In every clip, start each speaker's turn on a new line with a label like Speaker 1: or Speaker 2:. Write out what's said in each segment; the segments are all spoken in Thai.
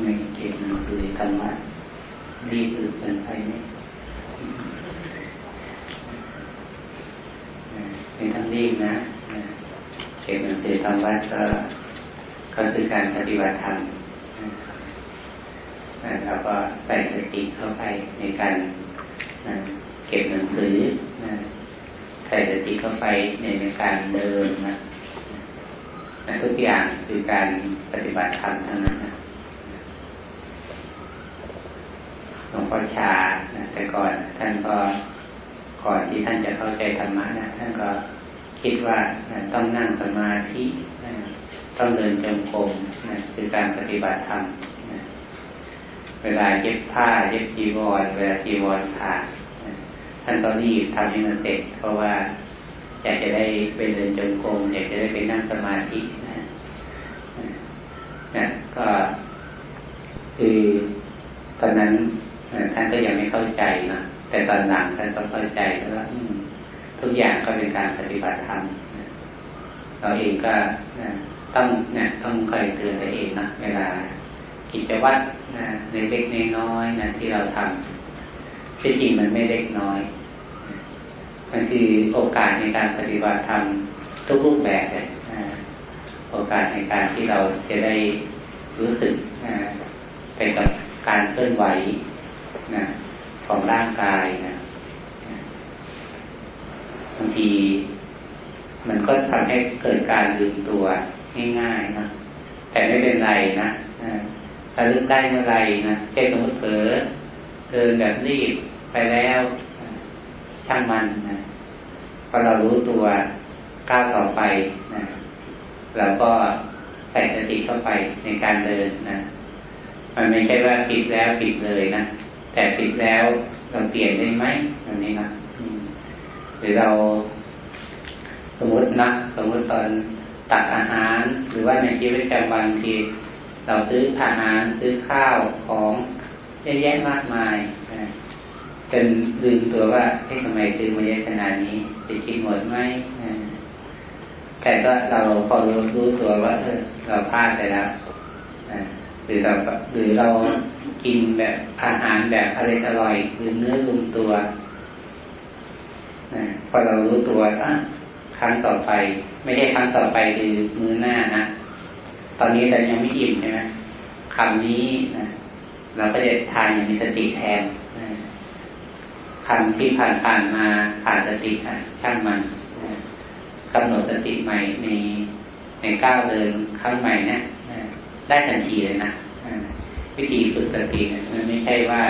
Speaker 1: ในเก็บหนังสือธรรมะรีบอึดเกินไปไหมไม่ต้งรีบนะเก็บหนังสือธรรมะก็ก็คือการปฏิบัติธรรมแล้วก็ใส่สติเข้าไปในการเก็บหนังสือใส่สติเข้าไปในในการเดินนะทุกอย่างคือการปฏิบัติธรรมทั้งนั้นนะ หลวงพ่อชาแต่ก่อนท่านก็ก่อนที่ท่านจะเข้าใจธรรมะนะท่านก็คิดว่าต้องนั่งสมาธิต้องเดินจงกรมคือการปฏิบัติธรรมเวลาเย็บผ้าเย็บจีวรเวลาจีวรขาดท่านก็รีบทำให้มันเสร็จเพราะว่าอยากจะได้ไปเดินจงกรมอยากจะได้ไปนั่งสมาธินะนะก็คือตอนนั้น ท่านก็ยังไม่เข้าใจนะแต่ตอนหลังท่านก็เข้าใจแล้วทุกอย่างก็เป็นการปฏิบัติธรรมเราเองก็ต้องเนี่ยต้องคอยเตือนตัวเองนะเวลากิจวัตรนะในเล็กๆน้อยนะที่เราทำที่จริงมันไม่เล็กน้อยมันคือโอกาสในการปฏิบัติธรรมทุกรูปแบบเลยโอกาสในการที่เราจะได้รู้สึกไปกับการเคลื่อนไหว นะของร่างกายนะบางทีมันก็ทำให้เกิดการลืมตัวง่ายๆนะแต่ไม่เป็นไรนะถ้าลืมได้เมื่อไรนะเช่นสมมติเผลอเดินแบบรีบไปแล้วช่างมันนะพอเรารู้ตัวก้าวต่อไปนะเราก็ใส่สติเข้าไปในการเดินนะ มันไม่ใช่ว่าปิดแล้วปิดเลยนะ แต่ปิดแล้วเราเปลี่ยนได้ไหมแบบนี้นะหรือเราสมมตินะสมมติตอนตักอาหาร หรือว่าในชีวิตประจำวันทีเราซื้ออาหารซื้อข้าวของเยอะแยะมากมายจนลืมตัวว่าเฮ้ทำไมซื้อมาเยอะขนาดนี้จะกินหมดไหมแต่ก็เราพอรู้รู้ตัวว่าเออเราพลาดไปแล้ว หรือเราหรือเรากินแบบอาหารแบบอร่อยอร่อยคือเนื้อลุมตัวพอเรารู้ตัวอะครั้งต่อไป ไม่ใช่ครั้งต่อไปคือมื้อหน้านะตอนนี้เรายังไม่อิ่มใช่ไหมคำนี้นะเราก็จะทานอย่างมีสติแทนคำที่ผ่านผ่านมาผ่านสติค่ะช่างมันกำหนดสติใหม่ในในก้าวเดินข้างใหม่เนี่ย ได้ทันทีเลยนะวิธีฝึกสติเนี่ยมันไม่ใช่ว่า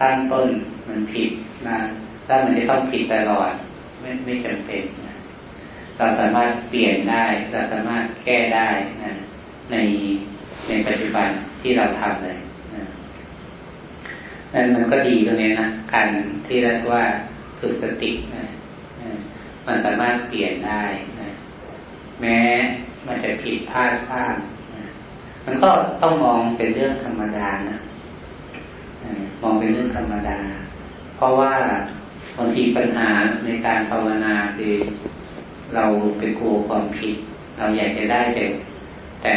Speaker 1: ตั้งต้นมันผิดนะถ้ามันจะต้องผิดตลอดไม่ไม่จำเป็นนะเราสามารถเปลี่ยนได้เราสามารถแก้ได้นะในในปัจจุบันที่เราทำเลยนะนั่นมันก็ดีตรงนี้นะการที่เรียกว่าฝึกสตินะมันสามารถเปลี่ยนได้นะแม้มันจะผิดพลาดบ้าง มันก็ต้องมองเป็นเรื่องธรรมดานะมองเป็นเรื่องธรรมดา เพราะว่าบางทีปัญหาในการภาวนาคือเราไปกลัวความผิด เราอยากจะได้แต่แต่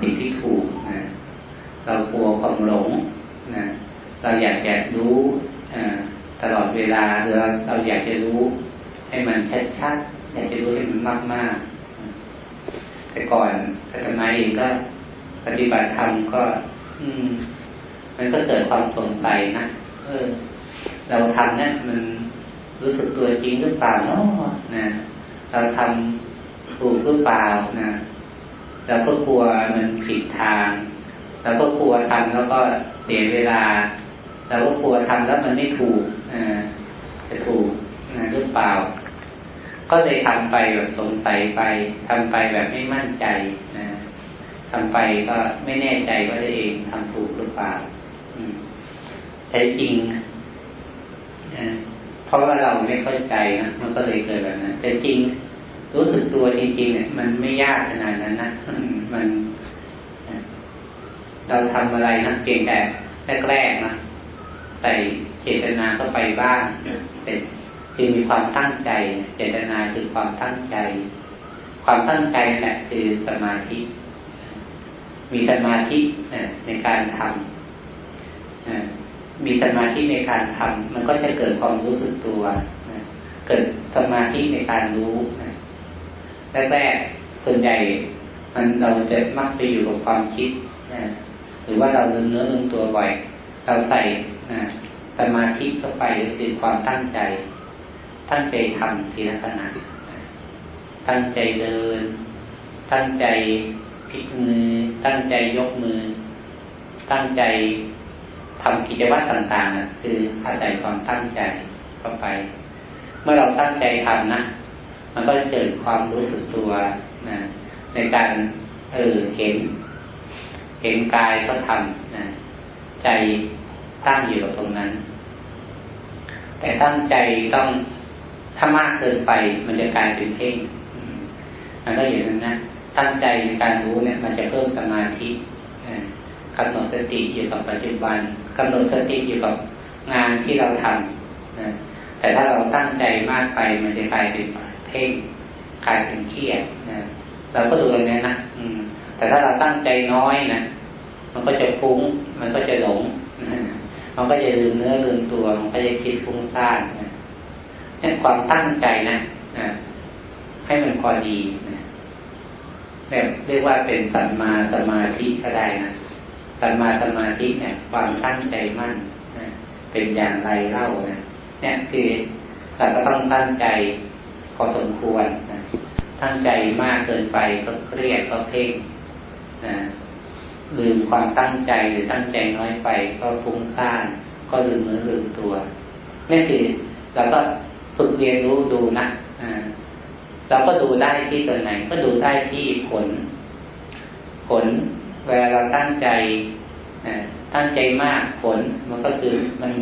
Speaker 1: สิ่งที่ถูกนะเรากลัวความหลงนะเราอยากจะรู้ตลอดเวลาหรือเราอยากจะรู้ให้มันชัดๆอยากจะรู้ให้มันมากๆแต่ก่อนอาตมาเองก็ ฏิบัติธรรมก็ อืม มันก็เกิดความสงสัยนะเออ เราทำเนี่ยมันรู้สึกตัวจริงหรือเปล่าเนาะนะเราทำถูกหรือเปล่านะเราก็กลัวมันผิดทางเราก็กลัวทำแล้วก็เสียเวลาเราก็กลัวทำแล้วมันไม่ถูกอ่าจะถูกนะหรือเปล่า ก็เลยทำไปแบบสงสัยไปทำไปแบบไม่มั่นใจนะ ทำไปก็ไม่แน่ใจว่าตัวเองทำถูกหรือเปล่าแต่จริงเพราะว่าเราไม่เข้าใจนะมันก็เลยเกิดแบบนั้นแต่จริงรู้สึกตัวจริงๆเนี่ย มันไม่ยากขนาดนั้นนะมัน เราทำอะไรนะเพียงแต่แรกๆนะใส่เจตนาเข้าไปบ้างเป็นคือมีความตั้งใจ เจตนาคือความตั้งใจ ความตั้งใจแหละคือสมาธิ มีสมาธิในการทำมีสมาธิในการทำมันก็จะเกิดความรู้สึกตัวเกิดสมาธิในการรู้แรกๆส่วนใหญ่มันเราจะมักไปอยู่กับความคิดหรือว่าเราลืมเนื้อลืมตัวบ่อยเราใส่สมาธิเข้าไปก็คือความตั้งใจ ตั้งใจทำทีละขณะตั้งใจเดิน ตั้งใจ พลิกมือ ตั้งใจยกมือ ตั้งใจทำกิจวัตรต่างๆคืออาศัยความตั้งใจเข้าไป เมื่อเราตั้งใจทำนะมันก็จะเกิดความรู้สึกตัวนะในการเออเห็น เห็นกายก็ทำนะใจตั้งอยู่กับตรงนั้น แต่ตั้งใจต้องถ้ามากเกินไป มันจะกลายเป็นเพ่งมันก็อย่างนั้นนะ ตั้งใจในการรู้เนี่ย มันจะเพิ่มสมาธิกำหนดสติอยู่กับปัจจุบันกำหนดสติอยู่กับงานที่เราทำนะแต่ถ้าเราตั้งใจมากไปมันจะกลายเป็นเพ่งกลายเป็นเครียดนะเราก็ดูตรงนี้นะแต่ถ้าเราตั้งใจน้อยนะมันก็จะฟุ้ง มันก็จะหลงมันก็จะลืมเนื้อลืมตัว มันก็จะคิดฟุ้งซ่านนะนี่ความตั้งใจนะให้มันพอดีนะ แบบเรียกว่าเป็นสัมมาสมาธิก็ได้นะสัมมาสมาธิเนี่ย ความตั้งใจมั่นนะเป็นอย่างไรเล่านะเนี่ยคือเราก็ต้องตั้งใจพอสมควรนะตั้งใจมากเกินไปก็เครียดก็เพ่งนะลืมความตั้งใจหรือตั้งใจน้อยไปก็ฟุ้งซ่านก็ลืมเนื้อลืมตัวนี่คือเราก็ฝึกเรียนรู้ดูนะอ่า เราก็ดูได้ที่ตัวไหน ก็ดูได้ที่ผล ผลเวลาเราตั้งใจตั้งใจมากผลมันก็คือมัน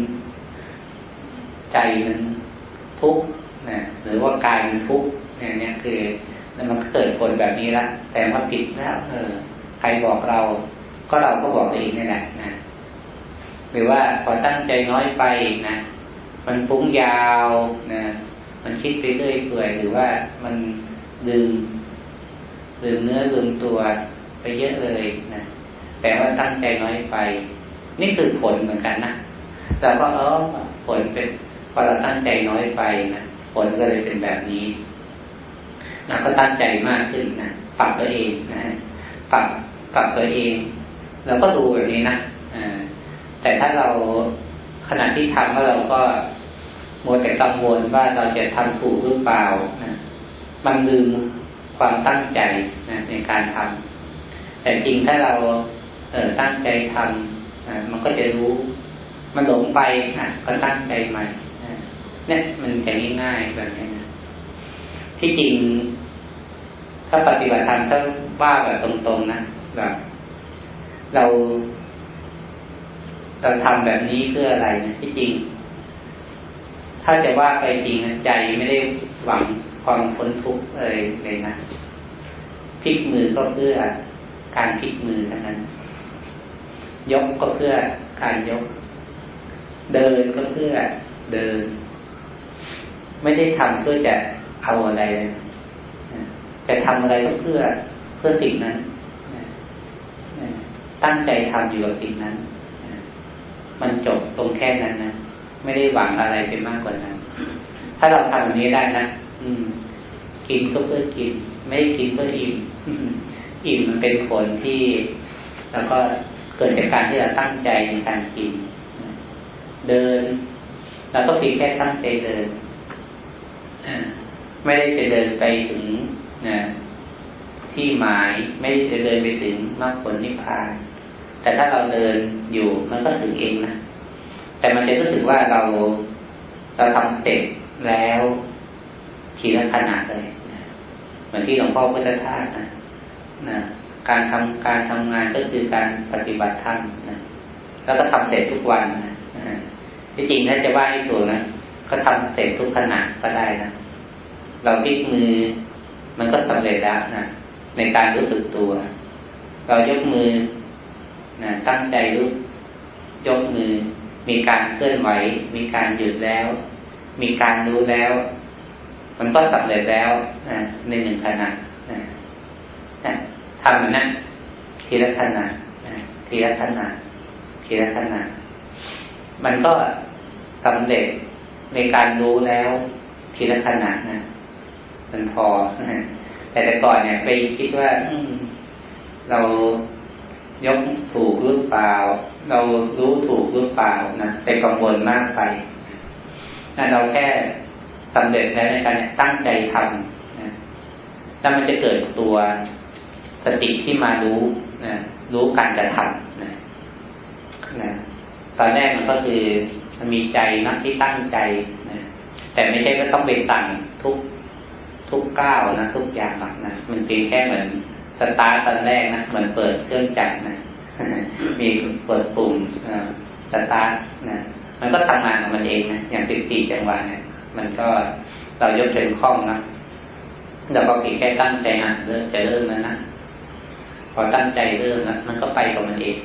Speaker 1: ใจมันทุกข์นะหรือว่ากายมันทุกข์เนี่ยเนี่ยคือมันเกิดผลแบบนี้ละแต่ว่าผิดแล้วเออใครบอกเรา ก็เราก็บอกเองนี่แหละนะหรือว่าพอตั้งใจน้อยไปนะมันฟุ้งยาวนะ มันคิดไปเรื่อยเปื่อยหรือว่ามันลืมลืมเนื้อลืมตัวไปเยอะเลยนะแต่ว่าตั้งใจน้อยไป นี่คือผลเหมือนกันนะแต่ก็เออผลเป็นพอเราตั้งใจน้อยไปนะผลก็เลยเป็นแบบนี้เราก็ตั้งใจมากขึ้นนะปรับตัวเองนะปรับปรับตัวเองเราก็ดูแบบนี้นะแต่ถ้าเราขณะที่ทำแล้วเราก็ มัวแต่กังวลว่าเราจะทำถูกหรือเปล่านะมันลืมความตั้งใจนะในการทำแต่จริงถ้าเราเออตั้งใจทำนะมันก็จะรู้ มันหลงไปนะก็ตั้งใจใหม่นะเนี่ยมันจะง่ายๆแบบนี้นะที่จริง ถ้าปฏิบัติธรรมถ้าว่าแบบตรงๆนะแบบเรา เราทำแบบนี้เพื่ออะไรนะที่จริง ถ้าจะว่าไปจริงใจไม่ได้หวังความพ้นทุกข์เลยเลยนะพลิกมือก็เพื่อการพลิกมือเท่านั้น ยกก็เพื่อการยก เดินก็เพื่อเดิน ไม่ได้ทำเพื่อจะเอาอะไรจะทำอะไรก็เพื่อเพื่อสิ่งนั้นตั้งใจทำอยู่กับสิ่งนั้น มันจบตรงแค่นั้นนะ ไม่ได้หวังอะไรไปมากกว่านั้น ถ้าเราทำแบบนี้ได้นะอืม กินก็เพื่อกิน ไม่กินเพื่ออิ่มอิ่มมันเป็นผลที่ แล้วก็เกิดจากการที่เราตั้งใจในการกิน เดินเราก็เพียงแค่ตั้งใจเดินไม่ได้จะเดินไปถึงนะที่หมายไม่ได้จะเดินไปถึงมรรคผลนิพพาน แต่ถ้าเราเดินอยู่มันก็ถึงเองนะ แต่มันจะรู้สึกว่าเราเราทำเสร็จแล้วทีละขนาดเลยเหมือนที่หลวงพ่อพุทธทาสนะนะการทำการทำงานก็คือการปฏิบัติธรรมนะแล้วก็ทำเสร็จทุกวันนะที่จริงถ้าจะว่าให้ถูกนะก็ทำเสร็จทุกขณะก็ได้นะเราพลิกมือมันก็สำเร็จแล้วนะในการรู้สึกตัว เรายกมือนะตั้งใจรู้ยกมือ มีการเคลื่อนไหว มีการหยุดแล้ว มีการรู้แล้ว มันก็สำเร็จแล้วนะในหนึ่งขณะนะทำนั้นทีละขณะทีละขณะทีละขณะมันก็สำเร็จในการรู้แล้วทีละขณะนะมันพอแต่แต่ก่อนเนี่ยไปคิดว่าเรา ยกถูกหรือเปล่า เรารู้ถูกหรือเปล่านะไปกังวลมากไปนั่นเราแค่สำเร็จแล้วในการตั้งใจทำนะแล้วมันจะเกิดตัวสติที่มารู้นะรู้การกระทำนะนะตอนแรกมันก็คือมันมีใจนักที่ตั้งใจนะแต่ไม่ใช่ว่าต้องไปสั่งทุกทุกก้าวนะทุกอย่างนะมันเพียงแค่เหมือน สตาร์ทตอนแรกนะเหมือนเปิดเครื่องจักรนะ มีเปิดปุ่มสตาร์ทนะมันก็ทำงานของมันเองนะอย่างสิบสี่จังหวะเนี่ยมันก็เรายกเป็นคล่องนะเราก็เพียงแค่ตั้งใจอะเริ่มจะเริ่มแล้วนะพอตั้งใจเริ่มนะมันก็ไปกับมันเอง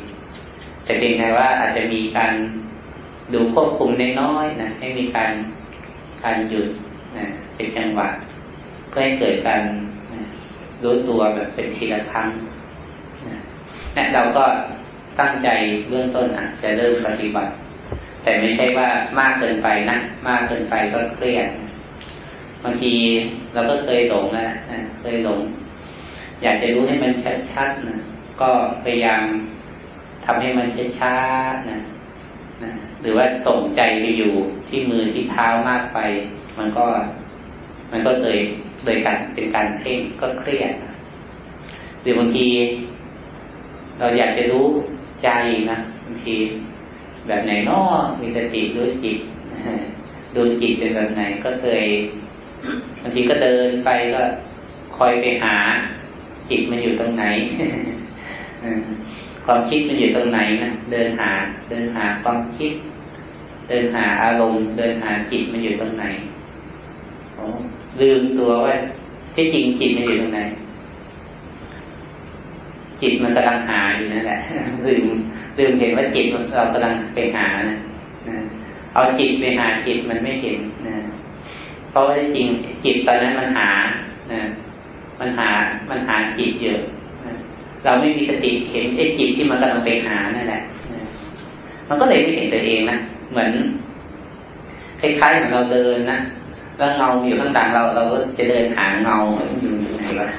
Speaker 1: แต่เพียงแค่ว่าอาจจะมีการดูควบคุมน้อยๆนะให้มีการการหยุดนะเป็นจังหวะเพื่อให้เกิดการ รู้ตัวแบบเป็นทีละครั้งนะเราก็ตั้งใจเบื้องต้นอะ จะเริ่มปฏิบัติ แต่ไม่ใช่ว่ามากเกินไปนะมากเกินไปก็เครียดบางทีเราก็เคยหลงนะเคยหลง อยากจะรู้ให้มันชัดๆนะก็พยายามทำให้มันช้าๆนะนะหรือว่าส่งใจไปอยู่ที่มือที่เท้ามากไป มันก็ มันก็เลยโดยการเป็นการเพ่งก็เครียดหรือบางที เราอยากจะรู้ใจนะบางทีแบบไหนนอมีสติรู้จิตดูจิตเป็นแบบไหนก็เคยบางทีก็เดินไปก็คอยไปหา จิตมันอยู่ตรงไหนความคิดมันอยู่ตรงไหนนะเดินหา เดินหาความคิด เดินหาอารมณ์ เดินหาจิตมันอยู่ตรงไหน ลืมตัวว่าที่จริงจิตมันอยู่ตรงไหน จิตมันกำลังหาอยู่นั่นแหละลืมลืมเห็นว่าจิตเรากำลังไปหานะเอาจิตไปหาจิตมันไม่เห็นนะเพราะว่าจริงจิตตอนนั้นมันหานะมันหามันหาจิตเยอะเราไม่มีสติเห็นไอ้จิตที่มันกำลังไปหานั่นแหละมันก็เลยไม่เห็นตัวเองนะเหมือนคล้ายๆเหมือนเราเดินนะ แล้วเงาอยู่ข้างหลังเราเราก็จะเดินหาเงาอยู่ยังไงวะ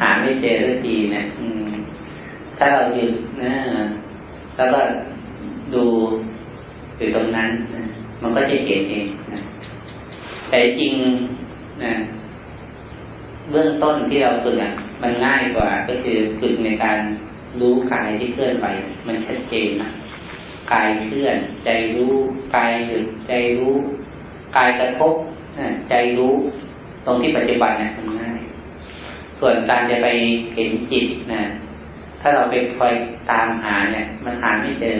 Speaker 1: หาไม่เจอสักทีเนะอืมถ้าเราหยุดนะแล้วก็ดูอยู่ตรงนั้นนะมันก็จะเห็นเองนะแต่จริงนะเบื้องต้นที่เราฝึกอะมันง่ายกว่า ก็คือฝึกในการรู้กายที่เคลื่อนไหวมันชัดเจนนะกายเคลื่อน ใจรู้กายหยุดใจรู้กายกระทบ ใจรู้ตรงที่ปฏิบัติเนี่ยมันง่าย ส่วนการจะไปเห็นจิตนะถ้าเราไปคอยตามหาเนี่ย มันหาไม่เจอ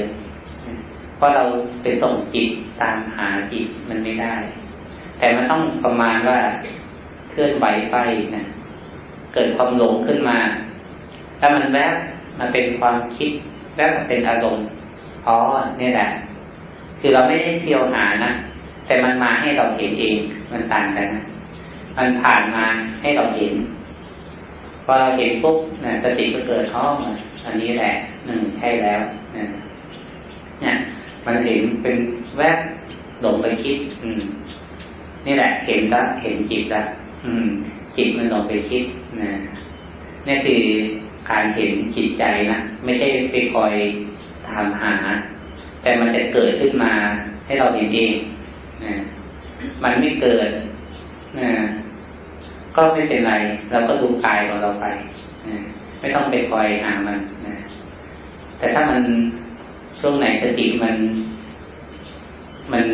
Speaker 1: เพราะเราไปส่งจิตตามหาจิตมันไม่ได้ แต่มันต้องประมาณว่าเคลื่อนไหวไปนะเกิดความหลงขึ้นมา ถ้ามันแวบมาเป็นความคิด แวบมาเป็นอารมณ์อ๋อเนี่ยแหละคือเราไม่ได้เที่ยวหานะ แต่มันมาให้เราเห็นเอง มันต่างกันนะมันผ่านมาให้เราเห็นพอเราเห็นปุ๊บนะสติก็เกิดท้องอันนี้แหละหนึ่งใช่แล้วเนี่ยมันเห็นเป็นแวบหลงไปคิด อืม นี่แหละ เห็นละเห็นจิตละอืม จิตมันหลงไปคิดนะนี่คือการเห็นจิตใจนะไม่ใช่ไปคอยตามหา แต่มันจะเกิดขึ้นมาให้เราเห็นเอง มันไม่เกิดก็ไม่เป็นไร เราก็ดูกายของเราไปไม่ต้องไปคอยหามันแต่ถ้ามันช่วงไหนสติมัน มัน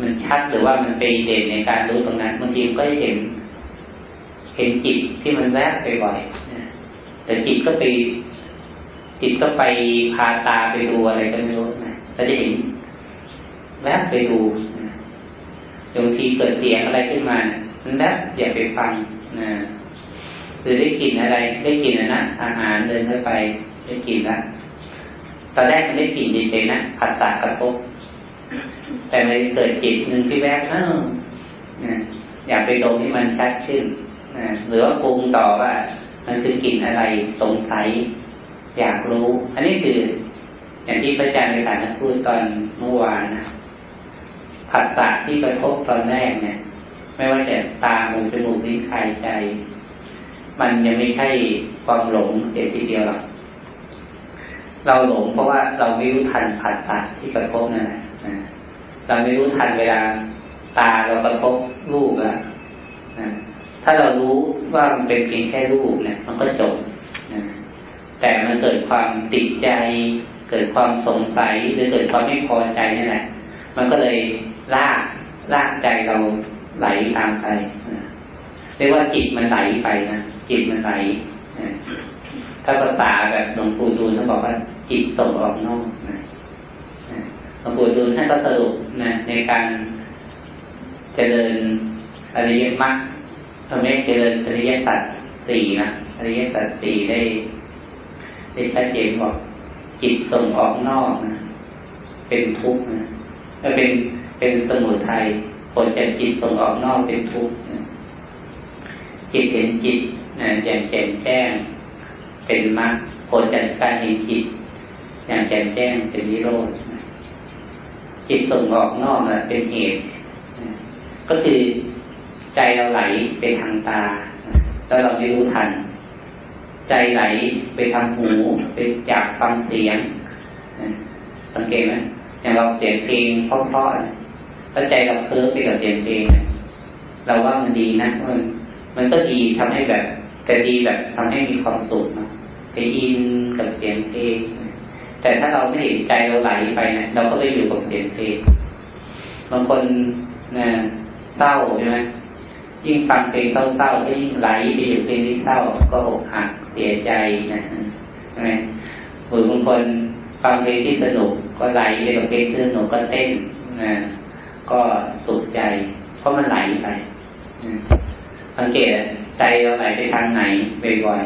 Speaker 1: มันชัดหรือว่ามันไปเด่นในการรู้ตรงนั้นบางทีก็จะเห็น เห็นจิตที่มันแวบไปบ่อยแต่จิตก็ไป จิตก็ไปพาตาไปดูอะไรก็ไม่รู้นะเราจะเห็นแวบไปดู บางทีเกิดเสียงอะไรขึ้นมามันแบอย่าไปฟังนะหรือได้กลิ่นอะไร ได้กลิ่นนะ อาหารเดินเข้าไป ได้กลิ่นละตอนแรกมันได้กลิ่นเฉยๆนะผัสสะกระทบแต่มันเกิดจิตหนึ่งที่แวบเอออยากไปดมให้มันชัดขึ้นนะหรือว่าปรุงต่อว่า มันคือกลิ่นอะไรสงสัย อยากรู้ อันนี้คือ อย่างที่พระอาจารย์ไปถามพูดตอนเมื่อวานนะ ผัสสะที่กระทบตอนแรกเนี่ย ไม่ว่าจะตาหูจมูกลิ้นกายใจ มันยังไม่ใช่ความหลงเดียทีเดียวหรอกเราหลงเพราะว่าเราไม่รู้ทันผัสสะที่กระทบนั่นแหละเราไม่รู้ทันเวลาตาเรากระทบรูปแล้วถ้าเรารู้ว่ามันเป็นเพียงแค่รูปเนี่ย มันก็จบแต่มันเกิดความติดใจ เกิดความสงสัยหรือเกิดความไม่พอใจนี่แหละ มันก็เลยลากลากใจเราไหลตามไปเรียกว่าจิตมันไหลไปนะจิตมันไหลถ้าภาษาแบบหลวงปู่ดูลท่านบอกว่าจิตส่งออกนอกนะหลวงปู่ดูลท่านก็สรุปนะในการเจริญอริยมรรคทำให้เจริญอริยสัจสี่นะอริยสัจสี่ได้ได้ชัดเจนบอกจิตส่งออกนอกนะเป็นทุกข์นะ เป็นเป็นสมุทัยผลจากจิตส่งออกนอกเป็นทุกข์จิตเห็นจิตนะอย่างแจ่มแจ้ง เป็นมรรคผลจากการเห็นจิต อย่างแจ่มแจ้งเป็นนิโรธจิตส่งออกนอกนะเป็นเหตุก็คือใจเราไหลไปทางตาแล้วเราไม่รู้ทัน ใจไหลไปทางหูไปจากฟังเสียงสังเกตไหม อย่างเราเสียงเพลงเพราะๆถ้าใจเราเคลิ้มไปกับเสียงเพลงเราว่ามันดีนะมันมันก็ดีทำให้แบบ แต่ดีแบบทำให้มีความสุขนะไปอินกับเสียงเพลงแต่ถ้าเราไม่เห็นใจเราไหลไปนะเราก็ไปอยู่กับเสียงเพลงบางคนนะเศร้าใช่ไหมยิ่งฟังเพลงเศร้าๆก็ยิ่งไหลไปอยู่เพลงที่เศร้าก็อกหักเสียใจนะใช่ไหมหรือบางคน ฟังเพลงที่สนุกก็ไหลไปกับเพลงที่สนุกก็เต้นนะก็สุขใจ เพราะมันไหลไปสังเกตใจเราไหลไปทางไหนบ่อย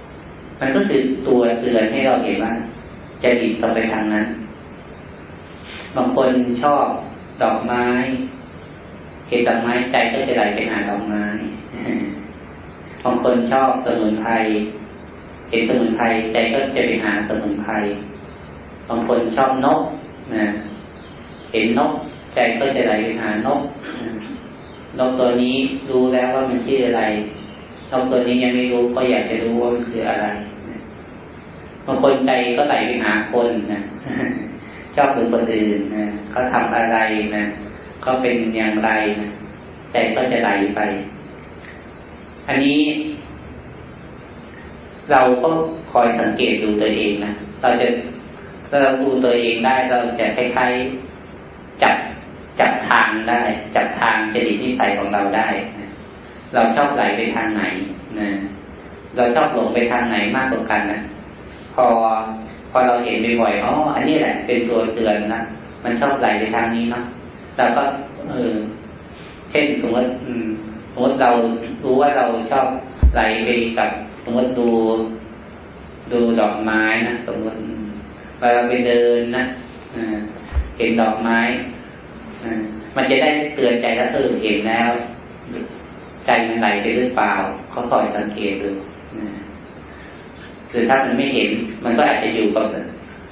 Speaker 1: ๆมันก็คือตัวเตือนให้เราเห็นว่าจะดิบต่อไปทางนั้น บางคนชอบดอกไม้ เห็นดอกไม้ใจก็จะไหลไปหาดอกไม้บางคนชอบสมุนไพรเห็นสมุนไพรใจก็จะไปหาสมุนไพร บางคนชอบนกนะเห็นนกใจก็จะไหลไปหานกนกตัวนี้รู้แล้วว่ามันชื่ออะไรนกตัวนี้ยังไม่รู้ก็อยากจะรู้ว่ามันคืออะไรบางคนใจก็ไหลไปหาคนนะชอบดูคนอื่นนะเขาทำอะไรนะเขาเป็นอย่างไรนะใจก็จะไหลไป อันนี้ เราก็คอยสังเกตดูตัวเองนะเราจะ ถ้าเราดูตัวเองได้เราจะคล้ายๆจับจับทางได้จับทางจริตนิสัยของเราได้เราชอบไหลไปทางไหนนะเราชอบหลงไปทางไหนมากกว่ากันนะพอพอเราเห็นบ่อยๆอ๋ออันนี้แหละเป็นตัวเตือนนะมันชอบไหลไปทางนี้นะเราก็เออเช่นสมมติสมมติเรารู้ว่าเราชอบไหลไปกับสมมติดู ดูดอกไม้นะสมมติ เวลาไปเดินนะเห็นดอกไม้มันจะได้เตือนใจแล้วเออเห็นแล้ว ใจมันไหลไปหรือเปล่าเขาคอยสังเกตดูคือถ้ามันไม่เห็น มันก็อาจจะอยู่กับ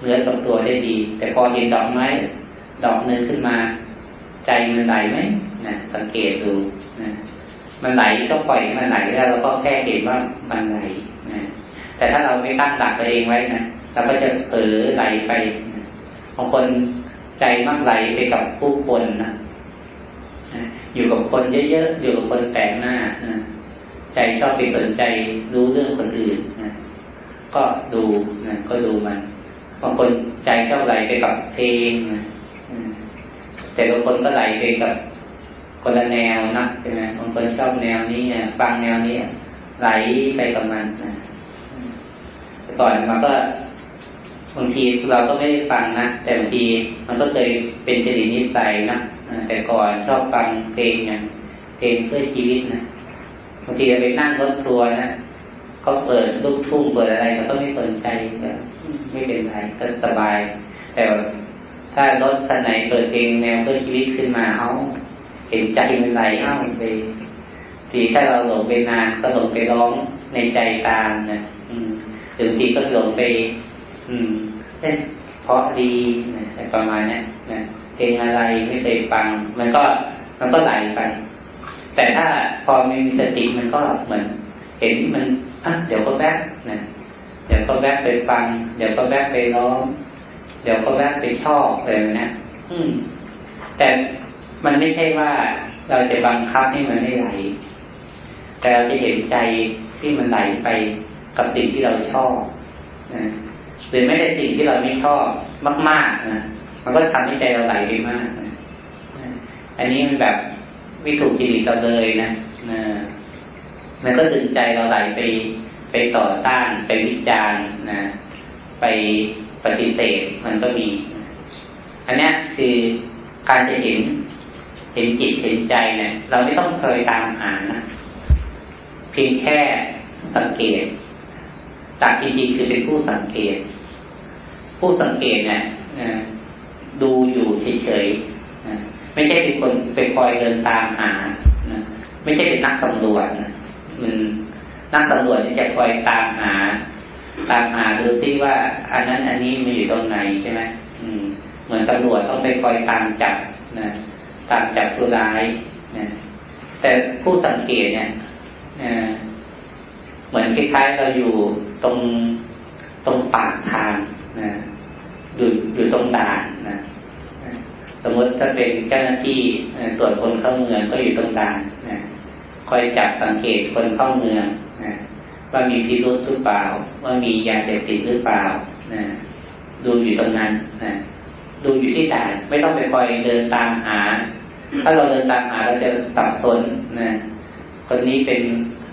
Speaker 1: เนื้อกับตัวได้ดี แต่พอเห็นดอกไม้ ดอกนึงขึ้นมา ใจมันไหลไหมนะสังเกตดูนะมันไหลก็ปล่อยมันไหลแล้วเราก็แค่เห็นว่ามันไหลนะ แต่ถ้าเราไม่ตั้งหลักตัวเองไว้นะเราก็จะเผลอไหลไปบางคนใจมักไหลไปกับผู้คนนะอยู่กับคนเยอะๆอยู่กับคนแปลกหน้านะใจชอบไปสนใจรู้เรื่องคนอื่นนะก็ดูนะก็ดูมันบางคนใจชอบไหลไปกับเพลงนะแต่บางคนก็ไหลไปกับคนละแนวนะใช่ไหมบางคนชอบแนวนี้ฟังแนวนี้ไหลไปกับมันนะ ก่อนมันก็บางทีเราก็ไม่ได้ฟังนะ แต่บางทีมันก็เคยเป็นจริตนิสัยนะแต่ก่อนชอบฟังเพลงอย่างเพลงเพื่อชีวิตนะบางทีเราไปนั่งรถทัวร์นะเขาเปิดลูกทุ่งเปิดอะไรเราก็ไม่สนใจก็ไม่เป็นไรก็สบาย แต่ถ้ารถคันไหนเปิดเพลงแนวเพื่อชีวิตขึ้นมาเอาเห็นใจมันไหลเอ้าไปสีถ้าเราหลงไปนานก็หลงไปร้องในใจตามนะ อืมถึงทีก็หลงไป อืมเอ๊ะเพราะดีนะประมาณนี้นะเพลงอะไรไม่เคยฟัง มันก็มันก็ไหลไป แต่ถ้าพอมีสติมันก็เหมือน เห็นมันอะเดี๋ยวก็แวบนะเดี๋ยวก็แวบไปฟัง เดี๋ยวก็แวบไปร้อง เดี๋ยวก็แวบไปชอบอะไรนะอืม แต่มันไม่ใช่ว่าเราจะบังคับให้มันไม่ไหล แต่เราจะเห็นใจที่มันไหลไป กับสิ่งที่เราชอบนะหรือไม่ได้สิ่งที่เราไม่ชอบมากๆนะมันก็ทำให้ใจเราไหลไปมากนะอันนี้มันแบบวิถูกจริตเราเลยนะนะมันก็ดึงใจเราไหลไปไปต่อต้านไปวิจารณ์นะไปปฏิเสธมันก็มี อันนี้คือการจะเห็นเห็นจิตเห็นใจเนี่ย เราไม่ต้องเคยตามหานะเพียงแค่สังเกต จากจริงๆคือเป็นผู้สังเกต ผู้สังเกตเนี่ยดูอยู่เฉยๆไม่ใช่เป็นคนไปคอยเดินตามหาไม่ใช่เป็นนักตำรวจนะมันนักตำรวจจะคอยตามหา ตามหาดูซิว่า อันนั้นอันนี้มันอยู่ตรงไหนใช่ไหมมเหมือนตำรวจต้องไปคอยตามจับนะตามจับผู้ร้ายนะแต่ผู้สังเกตเนี่ย เหมือนคล้ายๆเราอยู่ตรงตรงปากทางนะอยู่อยู่ตรงด่านนะสมมติถ้าเป็นเจ้าหน้าที่ตรวจคนเข้าเมืองก็อยู่ตรงด่านนะคอยจับสังเกตคนเข้าเมืองนะว่ามีพิรุธหรือเปล่า ว่ามียาเสพติดหรือเปล่านะดูอยู่ตรงนั้นนะดูอยู่ที่ด่านไม่ต้องไปคอยเดินตามหา ถ้าเราเดินตามหาเราจะสับสนนะคนนี้เป็น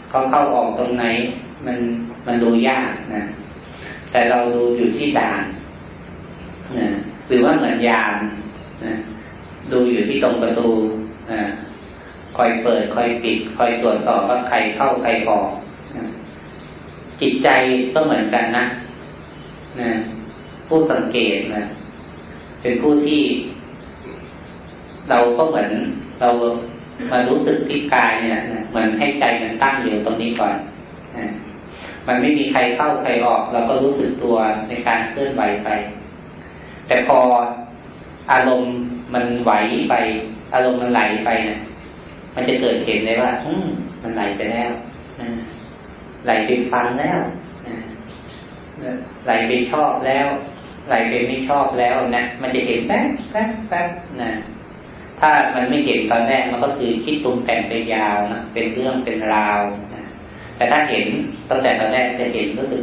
Speaker 1: เขาเข้าออกตรงไหน มันมันดูยากนะ แต่เราดูอยู่ที่ด่านนะหรือว่าเหมือนยามนะดูอยู่ที่ตรงประตูนะคอยเปิด คอยปิด คอยตรวจสอบว่าใครเข้าใครออกนะจิตใจก็เหมือนกันนะนะผู้สังเกตนะเป็นผู้ที่ เราก็เหมือนเรา มารู้สึกที่กายเนี่ยเหมือนให้ใจมันตั้งอยู่ตรงนี้ก่อนมันไม่มีใครเข้าใครออก เราก็รู้สึกตัวในการเคลื่อนไหวไป แต่พออารมณ์มันไหวไป อารมณ์มันไหลไปเนี่ยมันจะเกิดเห็นเลยว่า อืมมันไหลไปแล้วไหลไปฟังแล้วไหลไปชอบแล้วไหลไปไม่ชอบแล้วนะมันจะเห็นแป๊บแป๊บแป๊บนะ ถ้ามันไม่เห็นตอนแรกมันก็คือคิดตรงแต่งไปยาวนะเป็นเรื่องเป็นราวนะแต่ถ้าเห็นตั้งแต่ตอนแรกจะเห็นรู้สึก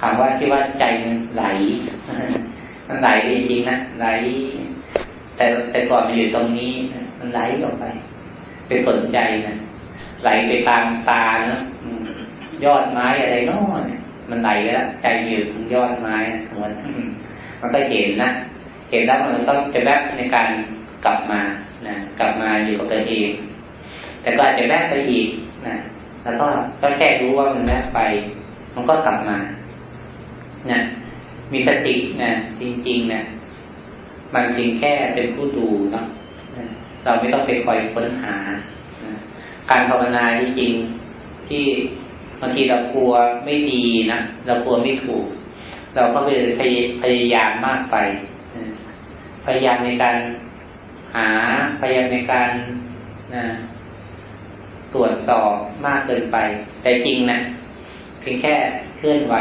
Speaker 1: ถามว่าคิดว่าใจมันไหลมันไหลจริงๆนะไหล แต่แต่ก่อนมันอยู่ตรงนี้ มันไหลออกไปไปสนใจนะไหลไปตามตาเนาะยอดไม้อะไรน้อยมันไหลแล้วใจอยู่ตรงยอดไม้สมมติมันก็เห็นนะเห็นแล้วมันต้องจะแวบในการ กลับมานะกลับมาอยู่กับตัวเอง แต่ก็อาจจะแวบไปอีกนะแล้วก็ก็แค่รู้ว่ามันแวบไป มันก็กลับมานะมีสตินะจริงๆนะมันเพียงแค่เป็นผู้ดูเนาะเราไม่ต้องไปคอยค้นหา การภาวนาที่จริงที่บางทีเรากลัวไม่ดีนะเรากลัวไม่ถูก เราก็ไปพยายามมากไป พยายามในการ หาพยายามในการนะตรวจสอบมากเกินไป แต่จริงนะเพียงแค่เคลื่อนไหว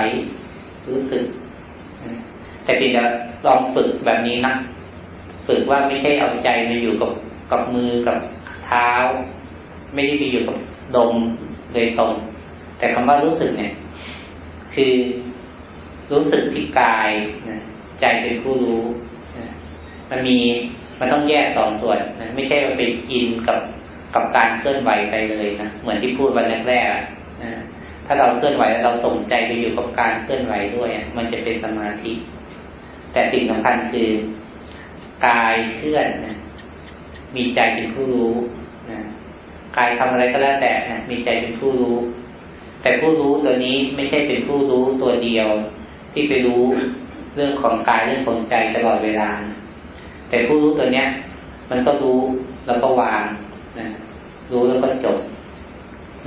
Speaker 1: รู้สึก แต่เพียงแต่ลองฝึกแบบนี้นะฝึกว่าไม่ใช่เอาใจมาอยู่กับกับมือกับเท้า ไม่ได้ไปอยู่กับดมโดยตรง แต่คำว่ารู้สึกเนี่ย คือรู้สึกที่กายใจเป็นผู้รู้มันมี มันต้องแยกสองส่วนนะไม่ใช่ว่าไปอินกับกับการเคลื่อนไหวไปเลยนะเหมือนที่พูดวันแรกๆนะถ้าเราเคลื่อนไหวแล้วเราส่งใจไปอยู่กับการเคลื่อนไหวด้วยมันจะเป็นสมาธิ แต่สิ่งสำคัญคือกายเคลื่อนนะมีใจเป็นผู้รู้นะกายทำอะไรก็แล้วแต่นะมีใจเป็นผู้รู้ แต่ผู้รู้ตัวนี้ไม่ใช่เป็นผู้รู้ตัวเดียว ที่ไปรู้เรื่องของกายเรื่องของใจตลอดเวลานะ แต่ผู้รู้ตัวเนี้ย มันก็รู้แล้วก็วางนะรู้แล้วก็จบ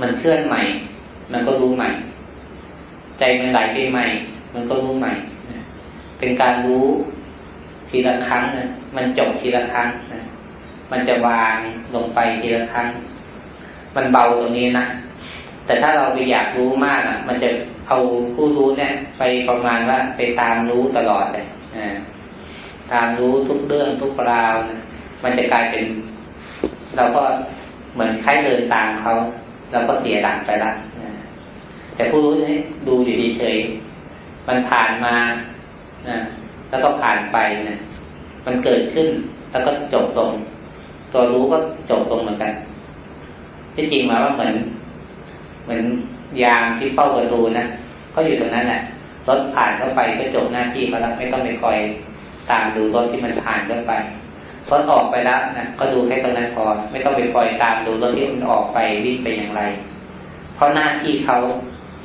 Speaker 1: มันเคลื่อนใหม่ มันก็รู้ใหม่ ใจมันไหลไปใหม่ มันก็รู้ใหม่เป็นการรู้ทีละครั้งนะมันจบทีละครั้งนะมันจะวางลงไปทีละครั้ง มันเบาตรงนี้นะแต่ถ้าเราไปอยากรู้มากอะ มันจะเอาผู้รู้เนี่ย ไปประมาณว่าไปตามรู้ตลอดเลยตา มรู้ทุกเรื่องทุกราวนะมันจะกลายเป็น เราก็เหมือนใครเดินตามเขาเราก็เสียหลังไปละแต่ผู้รู้นี่ดูอยู่เฉยมันผ่านมานะแล้วก็ผ่านไปนะมันเกิดขึ้น แล้วก็จบลง ตัวรู้ก็จบลงเหมือนกัน ที่จริงมาว่าเหมือน เหมือนยามที่เฝ้าประตูนะก็อยู่ตรงนั้นแหละรถผ่านเข้าไปก็จบหน้าที่เขาแล้วไม่ต้องไปคอย ตามดูรถที่มันผ่านเข้าไปรถออกไปแล้วนะก็ดูแค่ตรงนั้นพอไม่ต้องไปคอยตามดูรถที่มันออกไปวิ่งไปอย่างไร เพราะหน้าที่เขา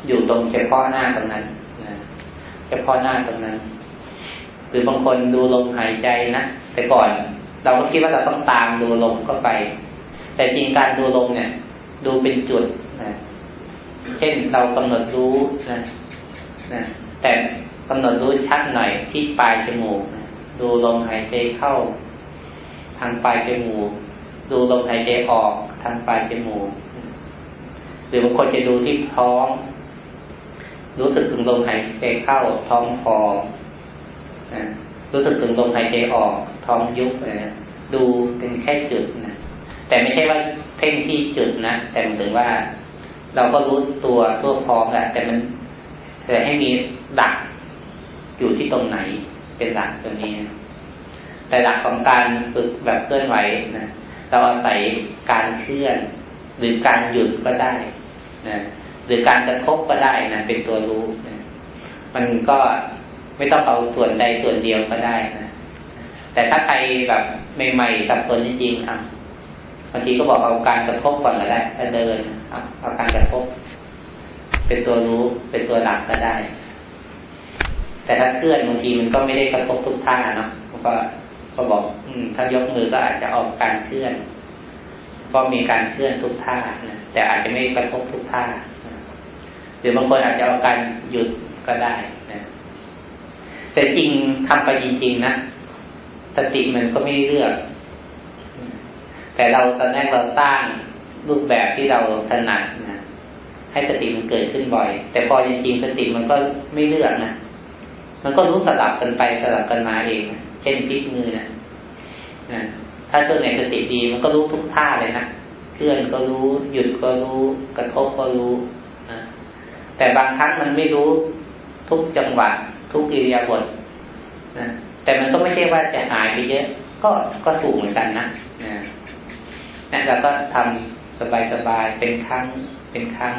Speaker 1: อยู่ตรงเฉพาะหน้าตรงนั้นนะเฉพาะหน้าตรงนั้น หรือบางคนดูลมหายใจนะแต่ก่อน เราก็คิดว่าเราต้องตามดูลมเข้าไป แต่จริงการดูลมเนี่ย ดูเป็นจุดนะเช่นเรากำหนดรู้นะนะแต่กำหนดรู้ชัดหน่อยที่ปลายจมูกนะ ดูลมหายใจเข้า ทางปลายจมูก ดูลมหายใจออกทางปลายจมูก หรือบางคนจะดูที่ท้อง รู้สึกถึงลมหายใจเข้าท้องพองรู้สึกถึงลมหายใจออกท้องยุบนะดูเป็นแค่จุดนะแต่ไม่ใช่ว่าเพ่งที่จุดนะแต่หมายถึงว่า เราก็รู้ตัวทั่วพร้อมแหละแต่มันแต่ให้มีดักอยู่ที่ตรงไหน เป็นหลักตัวนี้ แต่หลักของการฝึกแบบเคลื่อนไหวนะเราอาศัยการเคลื่อน หรือการหยุดก็ได้นะหรือการกระทบก็ได้นะเป็นตัวรู้นะมันก็ไม่ต้องเอาส่วนใดส่วนเดียวก็ได้นะแต่ถ้าใครแบบใหม่ๆสับสนจริงๆอะบางทีก็บอกเอาการกระทบก่อนก็ได้ถ้าเดินเอาการกระทบ เป็นตัวรู้เป็นตัวหลักก็ได้ แต่ถ้าเคลื่อนบางทีมันก็ไม่ได้กระทบทุกท่าเนาะมันก็ก็บอก อืม ถ้ายกมือก็อาจจะออกการเคลื่อน ก็มีการเคลื่อนทุกท่านะแต่อาจจะไม่กระทบทุกท่าหรือบางคนอาจจะเอาการหยุดก็ได้นะแต่จริงทำไปจริงๆนะสติมันก็ไม่เลือก แต่เราตอนแรกเราสร้างรูปแบบที่เราถนัดนะให้สติมันเกิดขึ้นบ่อย แต่พอจริงๆสติมันก็ไม่เลือกนะ มันก็รู้สลับกันไปสลับกันมาเอง เช่นพลิกมือนะนะถ้าตัวไหนสติดีมันก็รู้ทุกท่าเลยนะเคลื่อนก็รู้หยุดก็รู้ กระทบก็รู้นะแต่บางครั้งมันไม่รู้ทุกจังหวะทุกอิริยาบถนะแต่มันก็ไม่ใช่ว่าจะหายไปเยอะ ก็ก็ถูกเหมือนกันนะนะนั่นเราก็ทำสบายๆเป็นครั้งเป็นครั้ง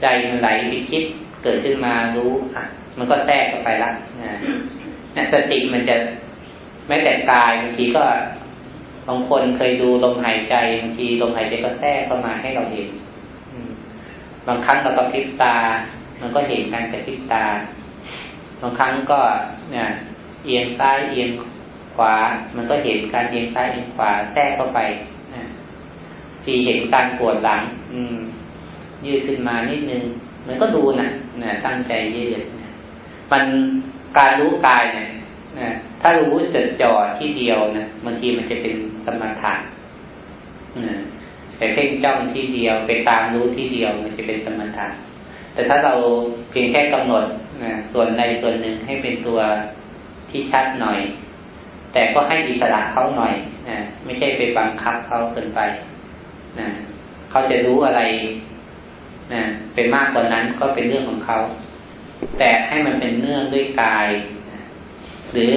Speaker 1: ใจมันไหลไปคิดเกิดขึ้นมารู้อะ มันก็แทรกเข้าไปละนะสติมันจะแม้แต่กายบางทีก็บางคนเคยดูลมหายใจบางทีลมหายใจก็แทรกเข้ามาให้เราเห็นบางครั้งเราก็พลิบตา มันก็เห็นการกระพริบตา บางครั้งก็เนี่ยเอียงซ้ายเอียงขวา มันก็เห็นการเอียงซ้ายเอียงขวาแทรกเข้าไปทีเห็นการปวดหลัง อืม ยืดขึ้นมานิดนึง มันก็ดูนะนะตั้งใจยืดนะ มันการรู้กายเนี่ยนะถ้ารู้จดจ่อที่เดียวนะบางทีมันจะเป็นสมถะนะแต่เพ่งจ้องที่เดียวไปตามรู้ที่เดียวมันจะเป็นสมถะแต่ถ้าเราเพียงแค่กำหนดนะส่วนใดส่วนหนึ่งให้เป็นตัวที่ชัดหน่อย แต่ก็ให้อิสระเขาหน่อยนะไม่ใช่ไปบังคับเขาเกินไปนะเขาจะรู้อะไรนะเป็นมากกว่านั้นก็เป็นเรื่องของเขา แต่ให้มันเป็นเนื่องด้วยกาย หรือ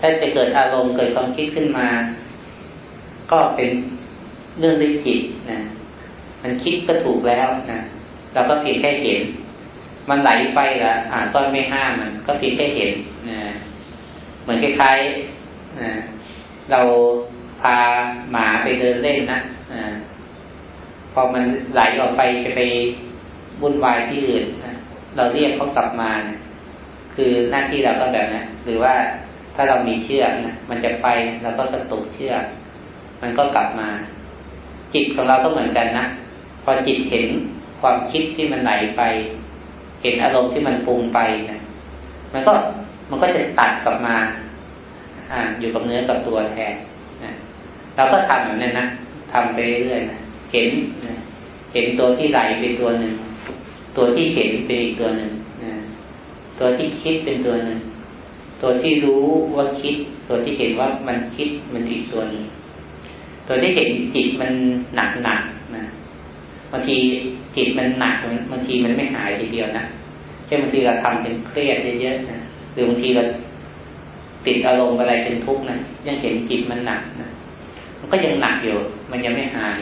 Speaker 1: ถ้าจะเกิดอารมณ์เกิดความคิดขึ้นมา ก็เป็นเรื่องด้วยจิตนะมันคิดก็ถูกแล้วนะเราก็เพียงแค่เห็น มันไหลไปละอ่าก็ไม่ห้ามมัน ก็เพียงแค่เห็นนะเหมือนคล้ายๆนะเราพาหมาไปเดินเล่นนะอพอมันไหลออกไปจะไปวุ่นวายที่อื่น เราเรียกเขากลับมานะคือหน้าที่เราก็แบบนะหรือว่าถ้าเรามีเชือกนะมันจะไปเราก็กระตุกเชือกมันก็กลับมา จิตของเราก็เหมือนกันนะพอจิตเห็นความคิดที่มันไหลไป เห็นอารมณ์ที่มันปรุงไปนะมันก็มันก็จะตัดกลับมา อ่า อยู่กับเนื้อกับตัวแทนนะเราก็ทำแบบนี้นะทำไปเรื่อยๆนะเห็นนะเห็นตัวที่ไหลเป็นตัวหนึ่ง ตัวที่เห็นเป็นอีกตัวหนึ่งนะตัวที่คิดเป็นตัวหนึ่ง ตัวที่รู้ว่าคิด ตัวที่เห็นว่ามันคิดมันอีกตัวหนึ่งตัวที่เห็นจิตมันหนักหนักนะบางทีจิตมันหนักบางทีมันไม่หายทีเดียวนะเช่นบางทีเราทำเป็นเครียดเยอะๆนะหรือบางทีเราติดอารมณ์อะไรเป็นทุกข์นะยังเห็นจิตมันหนักนะมันก็ยังหนักอยู่ มันยังไม่หาย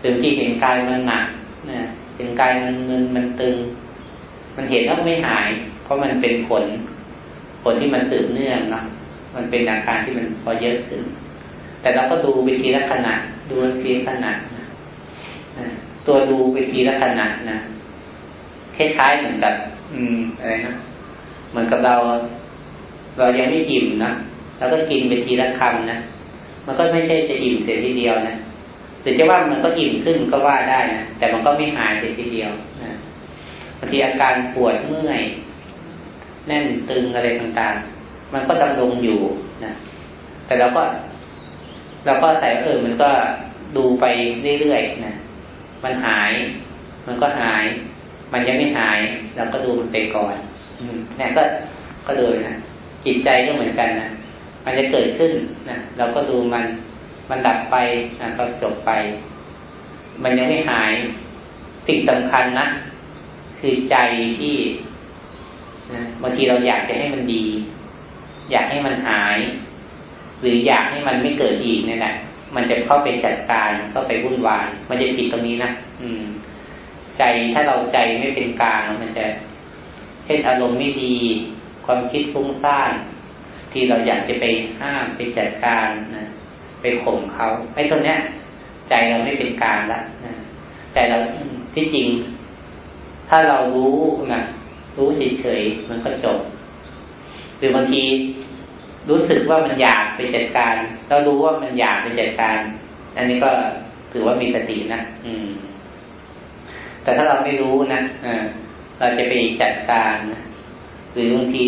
Speaker 1: หรือบางทีเห็นกายมันหนักนะ เห็นกายมันมึนมันตึง มันเห็นแล้วไม่หาย เพราะมันเป็นผล ผลที่มันสืบเนื่องนะมันเป็นอาการที่มันพอเยอะขึ้น แต่เราก็ดูไปทีละขณะดูทีละขณะนะตัวดูไปทีละขณะนะคล้ายๆเหมือนกับ อืมอะไรนะเหมือนกับเรา เรายังไม่อิ่มนะแล้วก็กินไปทีละคำนะมันก็ไม่ใช่จะอิ่มเสียทีเดียวนะ รือจะว่ามันก็อิ่มขึ้นก็ว่าได้นะแต่มันก็ไม่หายเสียทีเดียวนะบางทีอาการปวดเมื่อย แน่นตึงอะไรต่างๆ มันก็ดำรงอยู่นะแต่เราก็ เราก็ใส่เออมันก็ดูไปเรื่อยๆนะมันหาย มันก็หาย มันยังไม่หาย เราก็ดูมันไปก่อน อืมนี่ก็ก็ดูนะจิตใจก็เหมือนกันนะมันจะเกิดขึ้นนะเราก็ดูมัน มันดับไปนะก็จบไป มันยังไม่หายสิ่งสำคัญนะคือใจที่นะบางทีเราอยากจะให้มันดี อยากให้มันหาย หรืออยากให้มันไม่เกิดอีกเนี่ยแหละมันจะเข้าไปจัดการเข้าไปวุ่นวาย มันจะผิดตรงนี้นะอืม ใจถ้าเราใจไม่เป็นกลางมันจะเช่นอารมณ์ไม่ดี ความคิดฟุ้งซ่านที่เราอยากจะไปห้ามไปจัดการนะ ไปข่มเขาไอ้ตรงเนี้ย ใจเราไม่เป็นกลางละนะใจเราที่จริง ถ้าเรารู้นะรู้เฉยๆมันก็จบ หรือบางทีรู้สึกว่ามันอยากไปจัดการเรารู้ว่ามันอยากไปจัดการ อันนี้ก็ถือว่ามีสตินะอืม แต่ถ้าเราไม่รู้นะเราจะไปจัดการนะหรือบางที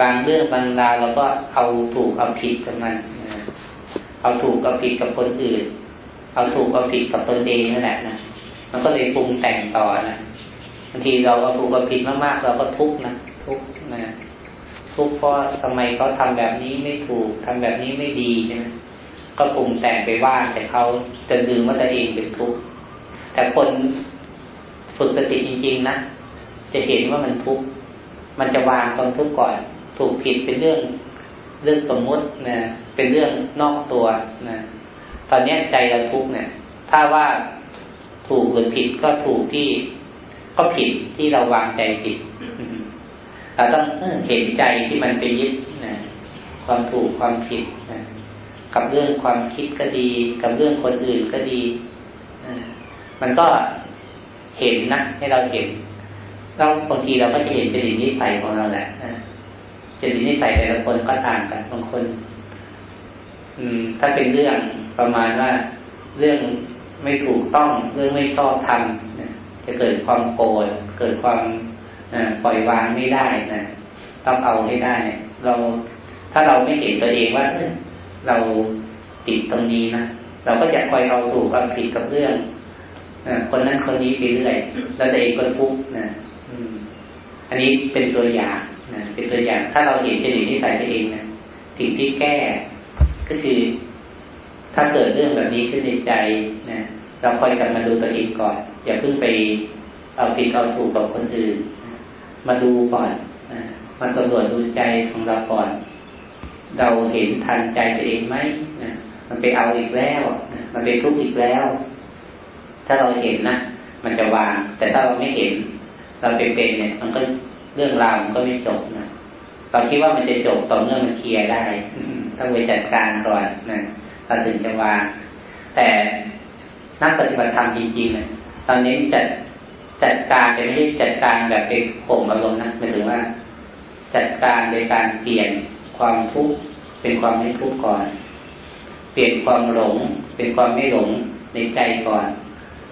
Speaker 1: บางเรื่องบางราวเราก็เอาถูกเอาผิดกับมัน เอาถูกเอาผิดกับคนอื่น เอาถูกเอาผิดกับตนเองนั่นแหละนะมันก็เลยปรุงแต่งต่อนะบางทีเราเอาถูกเอาผิดมากๆเราก็ทุกข์นะทุกข์นะทุกข์เพราะทำไมเขาทาแบบนี้ไม่ถูกทำแบบนี้ไม่ดีใช่ไหมก็ปรุงแต่งไปว่าแต่เขาจะลืมว่าตัวเองเป็นทุกข์แต่คนฝึกสติจริง ๆนะจะเห็นว่ามันทุกข์มันจะวางความทุกข์ก่อน ถูกผิดเป็นเรื่องเรื่องสมมุตินะ เป็นเรื่องนอกตัวนะตอนนี้ใจเราทุกข์เนี่ย ถ้าว่าถูกหรือผิดก็ถูกที่ก็ผิดที่เราวางใจผิดเราต้องเห็นใจที่มันไปยึดนะความถูกความผิดนะกับเรื่องความคิดก็ดี กับเรื่องคนอื่นก็ดีมันก็เห็นนะให้เราเห็นเราบางทีเราก็จะเห็นจริตนิสัยของเราแหละจริตนิสัยแต่ละคนก็ต่างกันบางคน อืม ถ้าเป็นเรื่องประมาณว่าเรื่องไม่ถูกต้อง เรื่องไม่ชอบทำจะเกิดความโกรธเกิดความปล่อยวางไม่ได้นะต้องเอาให้ได้ เราถ้าเราไม่เห็นตัวเองว่าเราติดตรงนี้นะเราก็จะคอยเอาถูกเอาผิดกับเรื่องคนนั้นคนนี้ไปเรื่อยแล้วตัวเองก็ทุกข์นะอันนี้เป็นตัวอย่างนะเป็นตัวอย่าง ถ้าเราเห็นจริตนิสัยตัวเองนะสิ่งที่แก้ ก็คือ ถ้าเกิดเรื่องแบบนี้ขึ้นในใจนะเราคอยกลับมาดูตัวเองก่อน อย่าเพิ่งไปเอาผิดเอาถูกกับคนอื่น มาดูก่อนมาตำรวจดูใจของเราก่อน เราเห็นทันใจตัวเองไหมมันไปเอาอีกแล้วมันไปทุกข์อีกแล้ว ถ้าเราเห็นนะมันจะวาง แต่ถ้าเราไม่เห็น เราเป็นๆเนี่ย มันก็เรื่องราวมันก็ไม่จบนะเราคิดว่ามันจะจบต่อเมื่องมันเคลียร์ได้ ต้องไปจัดการก่อนนะเราถึงจะวาง แต่นักปฏิบัติธรรมจริงๆเนี่ยตอนนี้จัดจัดการแต่ไม่ใช่จัดการแบบเป็นข่มอารมณ์นะหมายถึงว่า จัดการโดยการเปลี่ยนความทุกข์เป็นความไม่ทุกข์ก่อน เปลี่ยนความหลง เป็นความไม่หลงในใจก่อน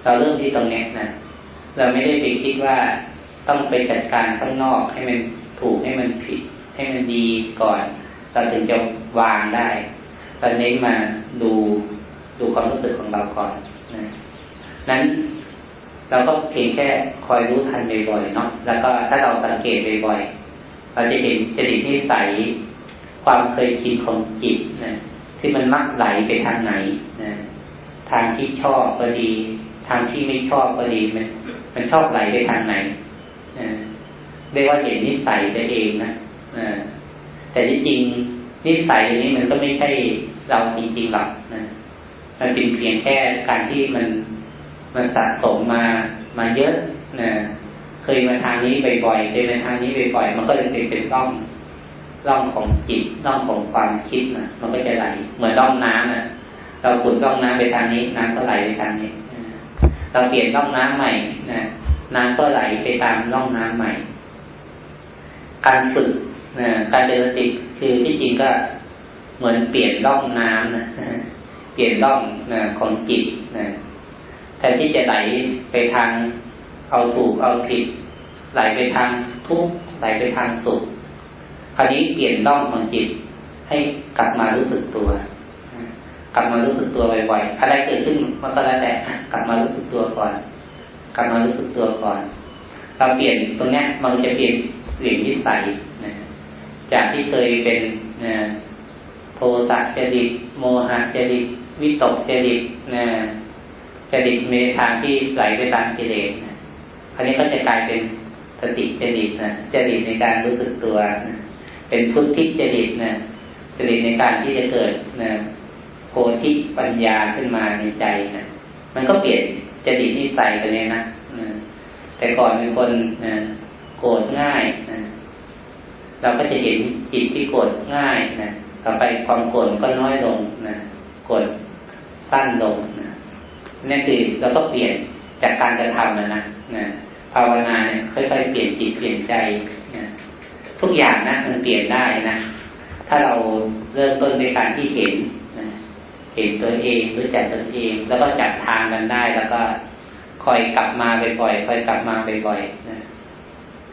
Speaker 1: เราเริ่มที่ตรงนี้นะเราไม่ได้ไปคิดว่าต้องไปจัดการข้างนอกให้มันถูกให้มันผิด ให้มันดีก่อน เราถึงจะวางได้ ตอนนี้มาดูดูความรู้สึกของเราก่อนนะนั้นเราก็เพียงแค่คอยรู้ทันบ่อยๆเนาะแล้วก็ถ้าเราสังเกตบ่อยๆเราจะเห็นจริตนิสัยความเคยชินของจิตนะที่มันมักไหลไปทางไหนนะทางที่ชอบก็ดี ทางที่ไม่ชอบก็ดีมันมันชอบไหลไปทางไหนเรียกว่าเห็นนิสัยตัวเองนะ แต่ที่จริงนิสัยนี้มันก็ไม่ใช่เราจริงๆหรอกนะมันเป็นเพียงแค่การที่มันมันสะสมมามาเยอะนะเคยมาทางนี้บ่อยๆเคยมาทางนี้บ่อยๆมันก็จะเป็นเป็นร่องร่องของจิตร่องของความคิดนะมันก็จะไหลเหมือนร่องน้ำนะเราขุดร่องน้ำไปทางนี้น้ำก็ไหลไปทางนี้เราเปลี่ยนร่องน้ำใหม่นะน้ำก็ไหลไปตามร่องน้ำใหม่ การฝึก การเดินสติคือที่จริงก็เหมือนเปลี่ยนร่องน้ำนะเปลี่ยนร่องนะของจิตนะแทนที่จะไหลไปทางเอาถูกเอาผิด ไหลไปทางทุกข์ไหลไปทางสุข คราวนี้เปลี่ยนร่องของจิต ให้กลับมารู้สึกตัว กลับมารู้สึกตัวบ่อยๆอะไรเกิดขึ้นมันก็แล้วแต่กลับมารู้สึกตัวก่อน กลับมารู้สึกตัวก่อน เราเปลี่ยนตรงนี้มันจะเปลี่ยนเปลี่ยนนิสัยนะ จากที่เคยเป็นนะโทสะจริต โมหะจริต วิตกจริตนะจริตเมทางที่ไหลไปตามกิเลสนะคราวนี้ก็จะกลายเป็นสติจริตนะจริตในการรู้สึกตัวนะเป็นพุทธิจริตนะจริตในการที่จะเกิดนะโพธิปัญญาขึ้นมาในใจนะมันก็เปลี่ยนจริตนิสัยตัวนี้นะแต่ก่อนเป็นคนนะโกรธง่าย เราก็จะเห็นจิตที่โกรธง่ายนะต่อไปความโกรธก็น้อยลงนะโกรธสั้นลงนะนั่นคือเราก็เปลี่ยนจากการกระทำนะนะนะภาวนาเนี่ยค่อยๆเปลี่ยนจิตเปลี่ยนใจนะทุกอย่างนะมันเปลี่ยนได้นะถ้าเราเริ่มต้นในการที่เห็นนะเห็นตัวเองรู้จักตัวเอง แล้วก็จับทางกันได้ แล้วก็คอยกลับมาบ่อยๆคอยกลับมาบ่อยๆนะ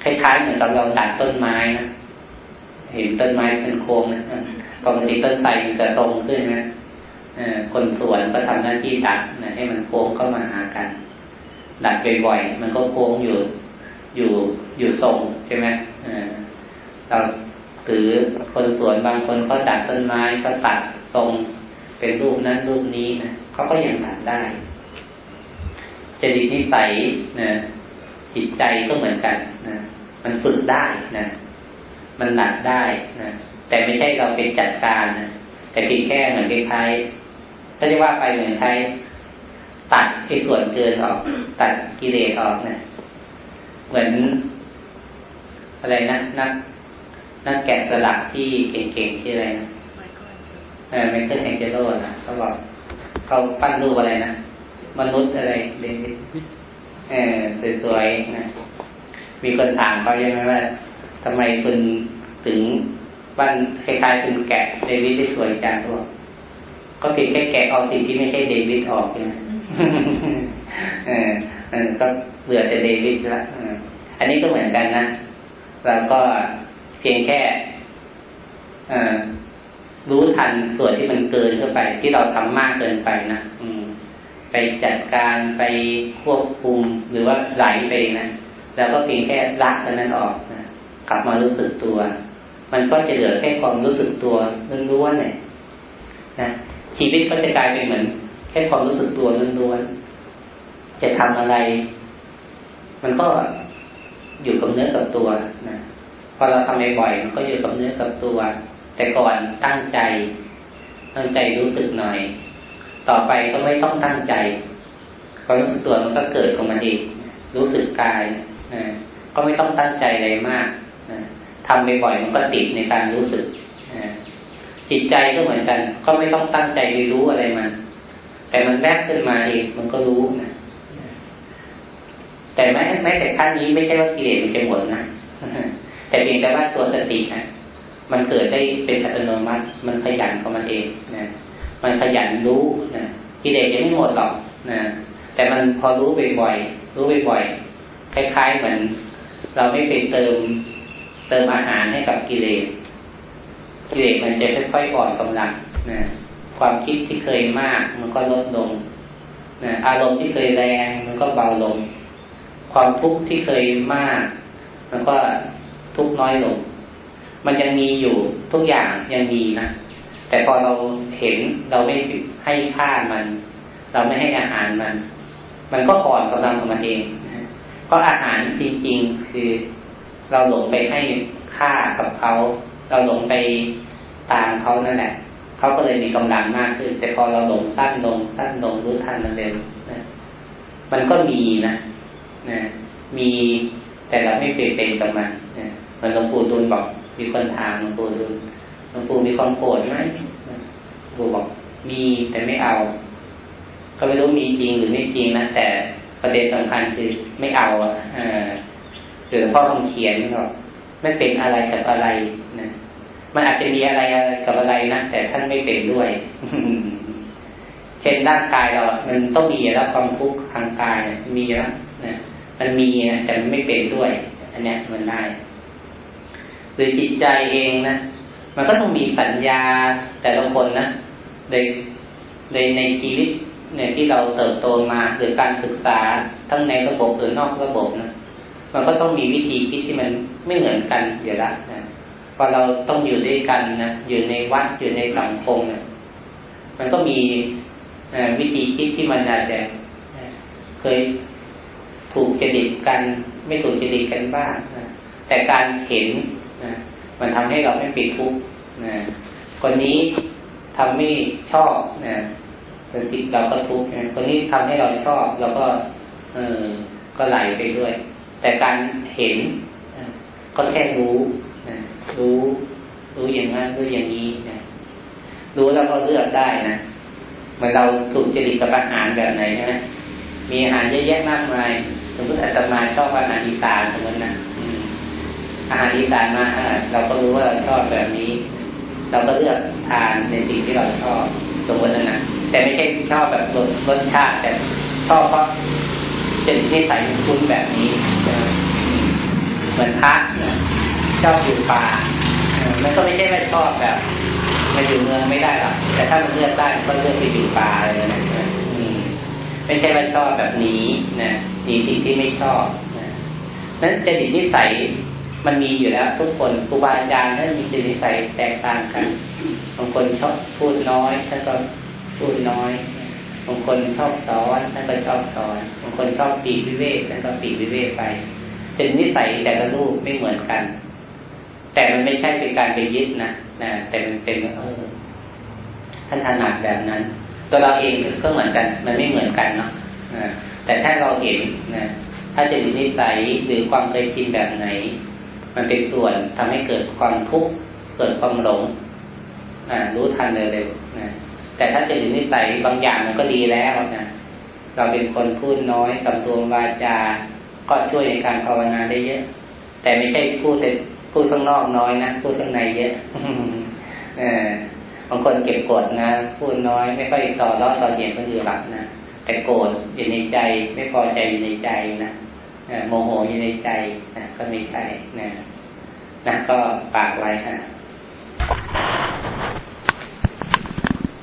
Speaker 1: คล้ายๆเหมือนกับเราตัดต้นไม้นะ เห็นต้นไม้เป็นโค้งนะปกติต้นไทรมันจะตรงขึ้นนะคนสวนก็ทำหน้าที่ดัดนะให้มันโค้งเข้ามาหากัน ดัดบ่อยๆมันก็โค้งอยู่อยู่อยู่ทรงใช่ไหมเราถือคนสวนบางคนเขาดัดต้นไม้ก็ตัดทรงเป็นรูปนั้นรูปนี้นะเขาก็ยังดัดได้จริตนิสัยนะจิตใจก็เหมือนกันนะมันฝึกได้นะ มันหนักได้นะแต่ไม่ใช่เราเป็นจัดการนะแต่เพียงแค่เหมือนคล้ายๆถ้าจะว่าไปเหมือนคล้ายตัดไอ้ส่วนเกินออก ตัดกิเลสออกนะเหมือน อะไรนะนักนักแกะสลักที่เก่งๆที่อะไรนะเออไมเคิลแองเจโลนะเขาบอกเขาปั้นรูปอะไรนะมนุษย์อะไรเด็กเออสวยๆนะมีคนถามเขาใช่ไหมว่า ทำไมคุณถึงบ้านคล้ายๆคุณแกะเดวิดได้สวยจังตัวก็เพียงแค่แกะเอาสิ่งที่ไม่ใช่เดวิดออกใช่ไหมเออเออก็เบื่อแต่เดวิดละอันนี้ก็เหมือนกันนะเราก็เพียงแค่รู้ทันส่วนที่มันเกินเข้าไป ที่เราทำมากเกินไปนะอืม ไปจัดการไปควบคุมหรือว่าไหลไปนะแล้วก็เพียงแค่ละเท่านั้นออกนะ กลับมารู้สึกตัว มันก็จะเหลือแค่ความรู้สึกตัวล้วนๆเนี่ยนะชีวิตก็จะกลายเป็นเหมือน แค่ความรู้สึกตัวล้วนๆจะทำอะไร มันก็อยู่กับเนื้อกับตัวนะพอเราทำบ่อยๆมันก็อยู่กับเนื้อกับตัว แต่ก่อนตั้งใจตั้งใจรู้สึกหน่อย ต่อไปก็ไม่ต้องตั้งใจความรู้สึกตัวมันก็เกิดของมันเองรู้สึกกายนะก็ไม่ต้องตั้งใจอะไรมาก ทำบ่อยๆมันก็ติดในการรู้สึกจิตใจก็เหมือนกัน ก็ไม่ต้องตั้งใจไปรู้อะไรมัน แต่มันแวบขึ้นมาเองมันก็รู้นะแต่แม้แม้แต่ขั้นนี้ไม่ใช่ว่ากิเลสมันจะหมดนะแต่เพียงแต่ว่าตัวสตินะมันเกิดได้เป็นอัตโนมัติ มันขยันของมันเองนะมันขยันรู้นะกิเลสยังไม่หมดหรอกนะแต่มันพอรู้บ่อยๆรู้บ่อยๆคล้ายๆเหมือน เราไม่ไปเติม เติมอาหารให้กับกิเลส กิเลสมันจะค่อยๆอ่อนกำลังนะความคิดที่เคยมากมันก็ลดลงนะอารมณ์ที่เคยแรงมันก็เบาลง ความทุกข์ที่เคยมาก มันก็ทุกข์น้อยลง มันยังมีอยู่ทุกอย่างยังมีนะแต่พอเราเห็นเราไม่ให้ค่ามัน เราไม่ให้อาหารมัน มันก็อ่อนกำลังของมันเองเพราะอาหารจริงๆคือ เราหลงไปให้ค่ากับเขา เราหลงไปตามเขานั่นแหละเขาก็เลยมีกำลังมากขึ้น แต่พอเราหลงสั้นลงสั้นลงรู้ทันมันเร็วนะมันก็มีนะนะมีแต่เราไม่เปลี่ยนเป็นกับมันนะมันหลวงปู่ดูลบอก มีคนถามหลวงปู่ดูลหลวงปู่มีความโกรธไหมหลวงปู่บอกมีแต่ไม่เอา ก็ไม่รู้มีจริงหรือไม่จริงนะแต่ประเด็นสำคัญคือไม่เอาอะ หรือพ่อคำเขียนก็ไม่เป็นอะไรกับอะไรนะมันอาจจะมีอะไรกับอะไรนะแต่ท่านไม่เป็นด้วยเช่นร่างกายเรา มันต้องมีแล้วความทุกข์ทางกายมีแล้วนะมันมีนะแต่มันไม่เป็นด้วย อันเนี้ยมันได้หรือจิตใจเองนะมันก็ต้องมีสัญญาแต่ละคนนะโดยโดยในชีวิตเนี่ยที่เราเติบโตมาหรือการศึกษาทั้งในระบบหรือนอกระบบนะ มันก็ต้องมีวิธีคิดที่มันไม่เหมือนกันอยู่แล้วนะพอเราต้องอยู่ด้วยกันนะอยู่ในวัดอยู่ในสังคมเนะมันก็มีวิธีคิดที่มันอาจจะเคยถูกจริตกัน ไม่ถูกจริตกันบ้างนะแต่การเห็นนะมันทำให้เราไม่ปิดทุกข์นะคนนี้ทำไม่ชอบนะสติเราก็ทุกข์คนนี้ทำให้เราชอบเราก็ เออก็ไหลไปด้วย แต่การเห็นก็แค่รู้รู้ รู้อย่างนั้นรู้อย่างนี้นะรู้แล้วก็เลือกได้นะเมื่อเราถูกจริตกับอาหารแบบไหนใช่ไหมมีอาหารเยอะแยะมากมายสมมติอาตมาชอบอาหารอีสานสมมตินะอาหารอีสานมาเราก็รู้ว่าเราชอบแบบนี้ เราก็เลือกทานในสิ่งที่เราชอบสมมตินะแต่ไม่ใช่ชอบแบบรสรสชาติแต่ชอบเพราะเป็นที่ใส่คุ้นแบบนี้ เหมือนพระชอบอยู่ป่ามันก็ไม่ใช่ว่ชอบแบบมาอยู่เมืองไม่ได้หรอกแต่ถ้ามันเลือกได้ก็เลือกไปอยู่ป่าเลยนะไม่ใช่ว่าชอบแบบนี้นะนีสิ่งที่ไม่ชอบนะนั้นจริตนิสัยมันมีอยู่แล้ว ทุกคนครูบาอาจารย์นั้นมีจริตนิสัยแตกต่างกันบางคนชอบพูดน้อยท่านก็พูดน้อยบางคนชอบสอนท่านก็ชอบสอนบางคนชอบปีวิเวกท่านก็ปีวิเวกไป เป็นนิสัยแต่ละรูปไม่เหมือนกัน แต่มันไม่ใช่เป็นการไปยึดนะนะแต่มันเป็นเออท่านถนัดแบบนั้น ตัวเราเองก็เหมือนกัน มันไม่เหมือนกันเนาะแต่ถ้าเราเห็นนะถ้าจะนิสัยหรือความเคยชินแบบไหน มันเป็นส่วนทำให้เกิดความทุกข์เกิดความหลงรู้ทันเร็วๆนะแต่ถ้าจะนิสัยบางอย่างมันก็ดีแล้วนะเราเป็นคนพูดน้อยสำตัววาจา ก็ช่วยในการภาวนาได้เยอะ แต่ไม่ใช่พูดแต่พูดข้างนอกน้อยนะพูดข้างในเยอะเออบางคนเก็บกดนะพูดน้อยไม่ค่อยต่อร้อดต่อเหียนคนอื่นหลักนะแต่โกรธอยู่ในใจไม่พอใจอยู่ในใจนะโมโหอยู่ในใจนะก็ไม่ใช่นะนะก็ปากไว้ฮะ